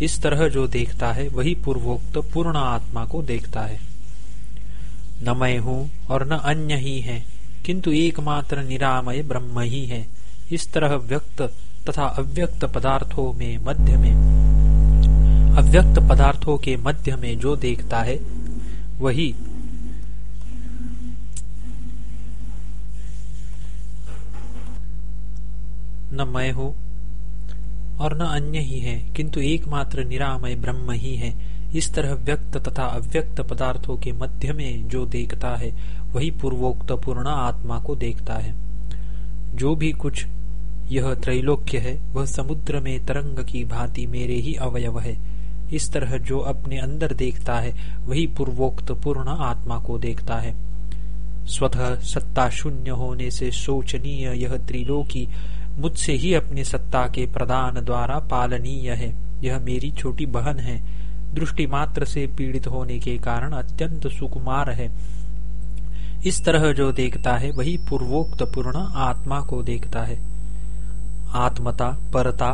इस तरह जो देखता है, वही पूर्वोक्त पूर्ण आत्मा को देखता है। न मैं हूँ और न अन्य ही है, किंतु एकमात्र निरामय ब्रह्म ही है। इस तरह व्यक्त तथा अव्यक्त पदार्थों में मध्य में। अव्यक्त पदार्थों के मध्य में जो देखता है, वही न मैं हूँ और न अन्य ही है, किंतु एकमात्र निरामय ब्रह्म ही है। इस तरह व्यक्त तथा अव्यक्त पदार्थों के मध्य में जो देखता है, वही पूर्वोक्त पूर्ण आत्मा को देखता है। जो भी कुछ यह त्रैलोक्य है, वह समुद्र में तरंग की भांति मेरे ही अवयव है। इस तरह जो अपने अंदर देखता है, वही पूर्वोक्त पूर्ण आत्मा को देखता है। स्वतः सत्ता शून्य होने से शोचनीय यह त्रिलोकी मुझसे ही अपनी सत्ता के प्रदान द्वारा पालनीय है। यह मेरी छोटी बहन है। दृष्टि मात्र से पीड़ित होने के कारण अत्यंत सुकुमार है। इस तरह जो देखता है, वही पूर्वोक्त पूर्ण आत्मा को देखता है। आत्मता, परता,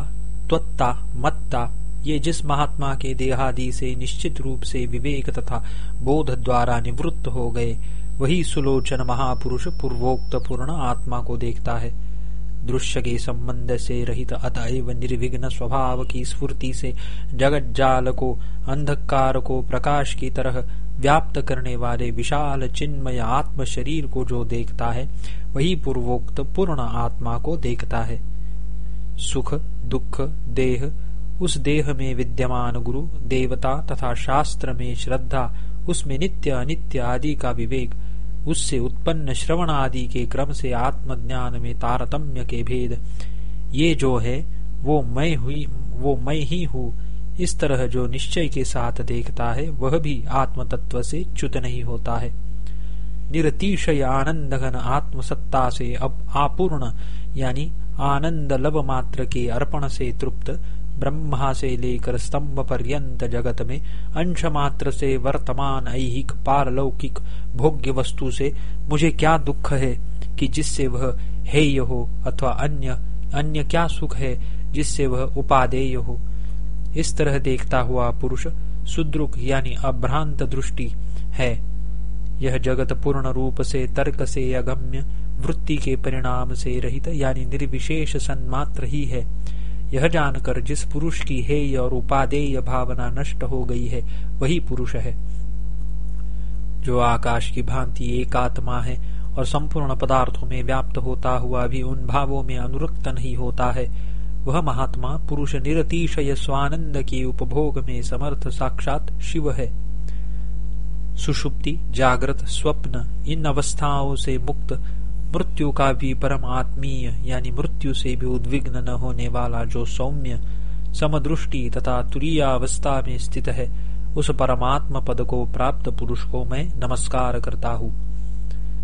त्वत्ता, मत्ता, ये जिस महात्मा के देहादि से निश्चित रूप से विवेक तथा बोध द्वारा निवृत्त हो गए, वही सुलोचन महापुरुष पूर्वोक्त पूर्ण आत्मा को देखता है। दृश्य के संबंध से रहित अतएव निर्विघ्न स्वभाव की स्फूर्ति से जगत जाल को, अंधकार को प्रकाश की तरह व्याप्त करने वाले विशाल चिन्मय आत्म शरीर को जो देखता है, वही पूर्वोक्त पूर्ण आत्मा को देखता है। सुख, दुख, देह, उस देह में विद्यमान गुरु, देवता तथा शास्त्र में श्रद्धा, उसमें नित्य, अनित्य आदि का विवेक, उससे उत्पन्न श्रवण आदि के क्रम से आत्मज्ञान में तारतम्य के भेद। ये जो है, वो मैं हुई, वो मैं ही हूँ। इस तरह जो निश्चय के साथ देखता है, वह भी आत्म तत्व से च्युत नहीं होता है। निरतिशय आनंद घन आत्मसत्ता से अब आपूर्ण, यानी आनंद लव मात्र के अर्पण से तृप्त ब्रह्मा से लेकर स्तंभ पर्यंत जगत में अंश मात्र से वर्तमान ऐहिक, पारलौकिक भोग्य वस्तु से मुझे क्या दुख है कि जिससे वह हेय हो अथवा अन्य अन्य क्या सुख है जिससे वह उपादेय हो इस तरह देखता हुआ पुरुष सुद्रुक यानी अभ्रांत दृष्टि है। यह जगत पूर्ण रूप से तर्क से अगम्य वृत्ति के परिणाम से रहित, यानी निर्विशेष सन्मात्र ही है। यह जानकर जिस पुरुष की हेय और उपादेय भावना नष्ट हो गई है, वही पुरुष है। जो आकाश की भांति एक आत्मा है और संपूर्ण पदार्थों में व्याप्त होता हुआ भी उन भावों में अनुरक्त नहीं होता है, वह महात्मा पुरुष निरतिशय स्वानंद के उपभोग में समर्थ साक्षात शिव है। सुषुप्ति, जागृत, स्वप्न इन अवस्थाओं से मुक्त मृत्यु का भी परम आत्मीय यानी मृत्यु से भी उद्विग्न न होने वाला जो सौम्य, समदृष्टि तथा तुरीय अवस्था में स्थित है, उस परमात्म पद को प्राप्त पुरुष को मैं नमस्कार करता हूँ।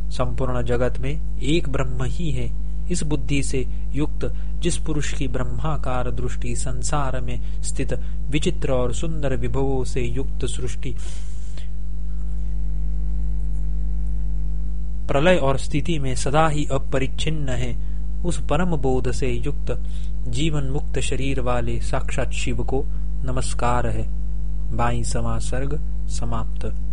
संपूर्ण जगत में एक ब्रह्म ही है। इस बुद्धि से युक्त जिस पुरुष की ब्रह्माकार दृष्टि संसार में स्थित विचित्र और सुंदर विभवों से युक्त सृष्टि प्रलय और स्थिति में सदा ही अपरिच्छिन्न है। उस परम बोध से युक्त, जीवन मुक्त शरीर वाले साक्षात शिव को नमस्कार है। बाई समा सर्ग समाप्त।